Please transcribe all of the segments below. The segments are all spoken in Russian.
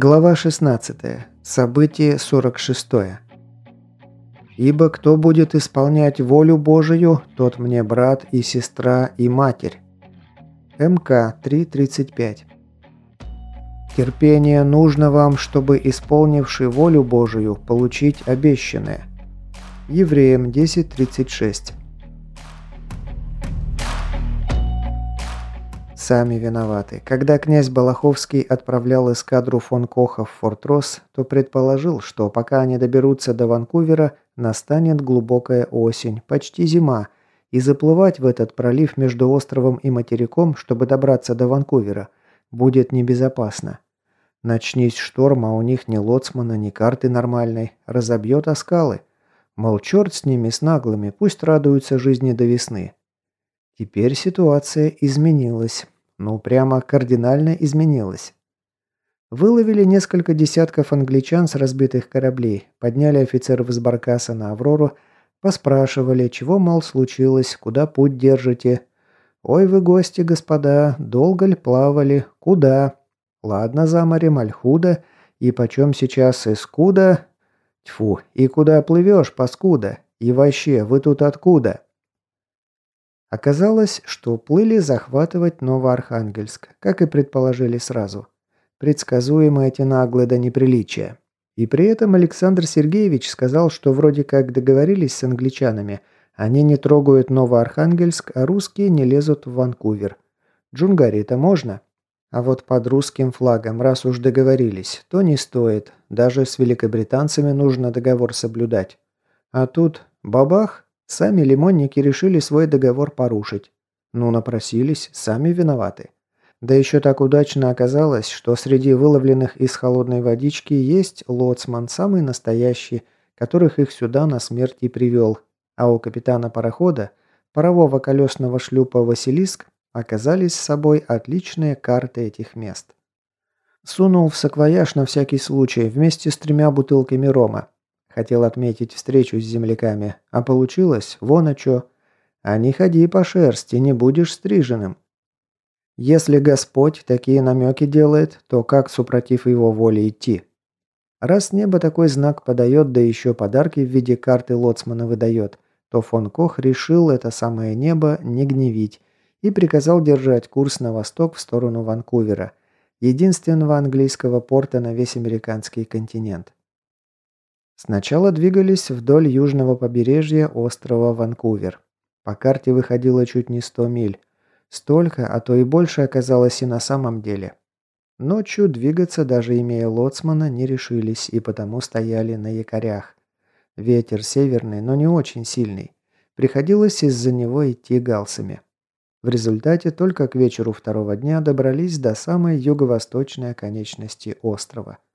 Глава 16. Событие 46. «Ибо кто будет исполнять волю Божию, тот мне брат и сестра и матерь». МК 3.35. Терпение нужно вам, чтобы, исполнивший волю Божию, получить обещанное. Евреям 10.36. Сами виноваты. Когда князь Балаховский отправлял эскадру фон Коха в Форт Росс, то предположил, что пока они доберутся до Ванкувера, настанет глубокая осень, почти зима, и заплывать в этот пролив между островом и материком, чтобы добраться до Ванкувера, будет небезопасно. Начнись шторм, а у них ни лоцмана, ни карты нормальной, разобьет о скалы. Мол, черт с ними, с наглыми, пусть радуются жизни до весны. Теперь ситуация изменилась. Ну, прямо кардинально изменилась. Выловили несколько десятков англичан с разбитых кораблей, подняли офицеров с баркаса на «Аврору», поспрашивали, чего, мол, случилось, куда путь держите. «Ой вы гости, господа, долго ли плавали? Куда?» «Ладно, за морем, Альхуда. И почем сейчас Искуда?» «Тьфу, и куда плывешь, паскуда? И вообще, вы тут откуда?» Оказалось, что плыли захватывать Новоархангельск, как и предположили сразу. Предсказуемо эти наглые до неприличия. И при этом Александр Сергеевич сказал, что вроде как договорились с англичанами, они не трогают Новоархангельск, а русские не лезут в Ванкувер. Джунгари-то можно? А вот под русским флагом, раз уж договорились, то не стоит. Даже с великобританцами нужно договор соблюдать. А тут бабах, Сами лимонники решили свой договор порушить. Ну, напросились, сами виноваты. Да еще так удачно оказалось, что среди выловленных из холодной водички есть лоцман, самый настоящий, которых их сюда на смерть и привел. А у капитана парохода, парового колесного шлюпа «Василиск», оказались с собой отличные карты этих мест. Сунул в саквояж на всякий случай вместе с тремя бутылками рома. Хотел отметить встречу с земляками, а получилось вон о чё. А не ходи по шерсти, не будешь стриженным. Если Господь такие намеки делает, то как, супротив его воли, идти? Раз небо такой знак подает, да еще подарки в виде карты лоцмана выдает, то фон Кох решил это самое небо не гневить и приказал держать курс на восток в сторону Ванкувера, единственного английского порта на весь американский континент. Сначала двигались вдоль южного побережья острова Ванкувер. По карте выходило чуть не 100 миль. Столько, а то и больше оказалось и на самом деле. Ночью двигаться, даже имея лоцмана, не решились и потому стояли на якорях. Ветер северный, но не очень сильный. Приходилось из-за него идти галсами. В результате только к вечеру второго дня добрались до самой юго-восточной оконечности острова –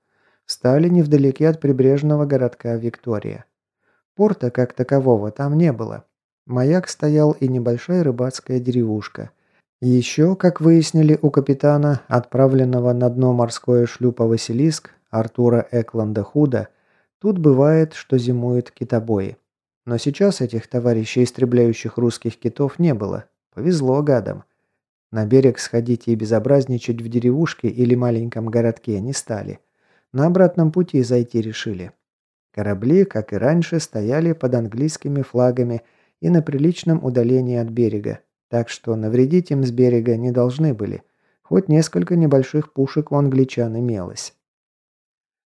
Встали невдалеке от прибрежного городка Виктория. Порта как такового там не было. Маяк стоял и небольшая рыбацкая деревушка. Еще, как выяснили у капитана, отправленного на дно морское шлюпа «Василиск» Артура Экланда Худа, тут бывает, что зимуют китобои. Но сейчас этих товарищей, истребляющих русских китов, не было. Повезло гадам. На берег сходить и безобразничать в деревушке или маленьком городке не стали. На обратном пути зайти решили. Корабли, как и раньше, стояли под английскими флагами и на приличном удалении от берега, так что навредить им с берега не должны были, хоть несколько небольших пушек у англичан имелось.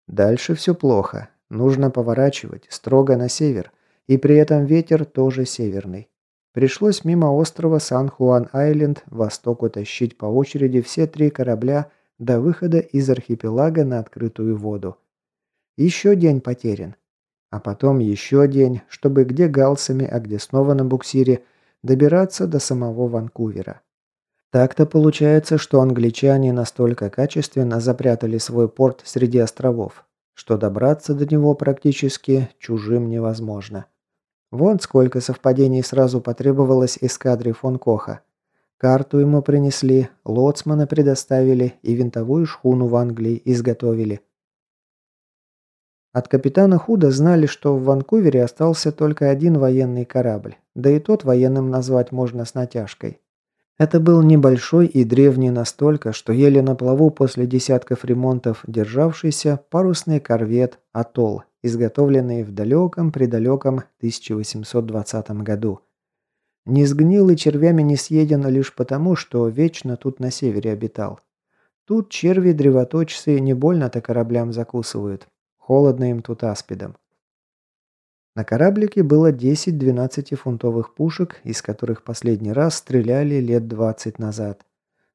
Дальше все плохо. Нужно поворачивать строго на север, и при этом ветер тоже северный. Пришлось мимо острова Сан-Хуан-Айленд востоку тащить по очереди все три корабля – до выхода из архипелага на открытую воду. Еще день потерян. А потом еще день, чтобы где галсами, а где снова на буксире, добираться до самого Ванкувера. Так-то получается, что англичане настолько качественно запрятали свой порт среди островов, что добраться до него практически чужим невозможно. Вон сколько совпадений сразу потребовалось эскадре фон Коха. Карту ему принесли, лоцмана предоставили и винтовую шхуну в Англии изготовили. От капитана Худа знали, что в Ванкувере остался только один военный корабль, да и тот военным назвать можно с натяжкой. Это был небольшой и древний настолько, что еле на плаву после десятков ремонтов державшийся парусный корвет «Атолл», изготовленный в далеком-предалеком 1820 году. Не сгнил и червями не съеден лишь потому, что вечно тут на севере обитал. Тут черви-древоточцы не больно-то кораблям закусывают. Холодно им тут аспидом. На кораблике было 10 12-фунтовых пушек, из которых последний раз стреляли лет 20 назад.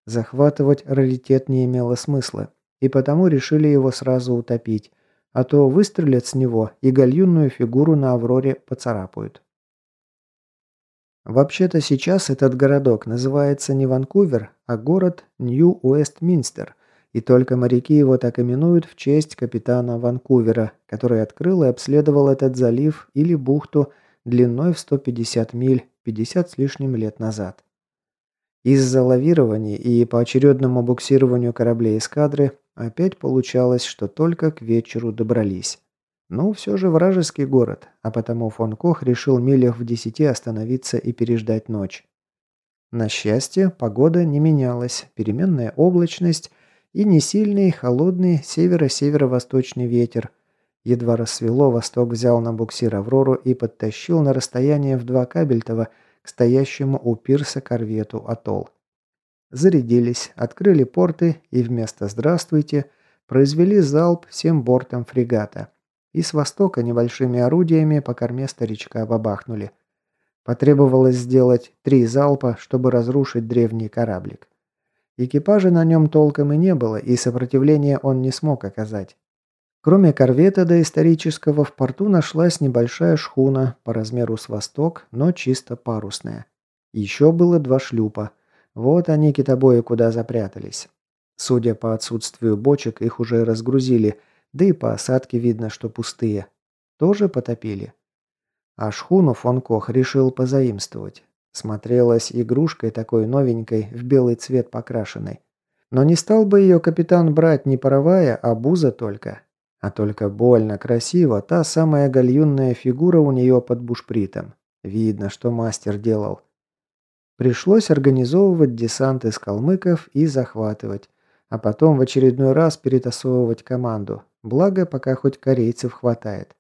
Захватывать раритет не имело смысла, и потому решили его сразу утопить, а то выстрелят с него и гальюнную фигуру на Авроре поцарапают. Вообще-то сейчас этот городок называется не Ванкувер, а город Нью-Уэстминстер, и только моряки его так именуют в честь капитана Ванкувера, который открыл и обследовал этот залив или бухту длиной в 150 миль 50 с лишним лет назад. Из-за лавирования и поочередному буксированию кораблей эскадры опять получалось, что только к вечеру добрались. Ну, все же вражеский город, а потому фон Кох решил милях в десяти остановиться и переждать ночь. На счастье, погода не менялась, переменная облачность и не сильный, холодный северо-северо-восточный ветер. Едва рассвело, Восток взял на буксир «Аврору» и подтащил на расстояние в два кабельтова к стоящему у пирса корвету «Атолл». Зарядились, открыли порты и вместо «Здравствуйте» произвели залп всем бортом фрегата. И с востока небольшими орудиями по корме старичка бабахнули. Потребовалось сделать три залпа, чтобы разрушить древний кораблик. Экипажа на нем толком и не было, и сопротивления он не смог оказать. Кроме корвета доисторического, в порту нашлась небольшая шхуна, по размеру с восток, но чисто парусная. Еще было два шлюпа. Вот они, китобои, куда запрятались. Судя по отсутствию бочек, их уже разгрузили, да и по осадке видно, что пустые. Тоже потопили. А шхуну фон Кох решил позаимствовать. Смотрелась игрушкой такой новенькой, в белый цвет покрашенной. Но не стал бы ее капитан брать не паровая, а буза только. А только больно красиво, та самая гальюнная фигура у нее под бушпритом. Видно, что мастер делал. Пришлось организовывать десант из калмыков и захватывать. А потом в очередной раз перетасовывать команду. Благо, пока хоть корейцев хватает.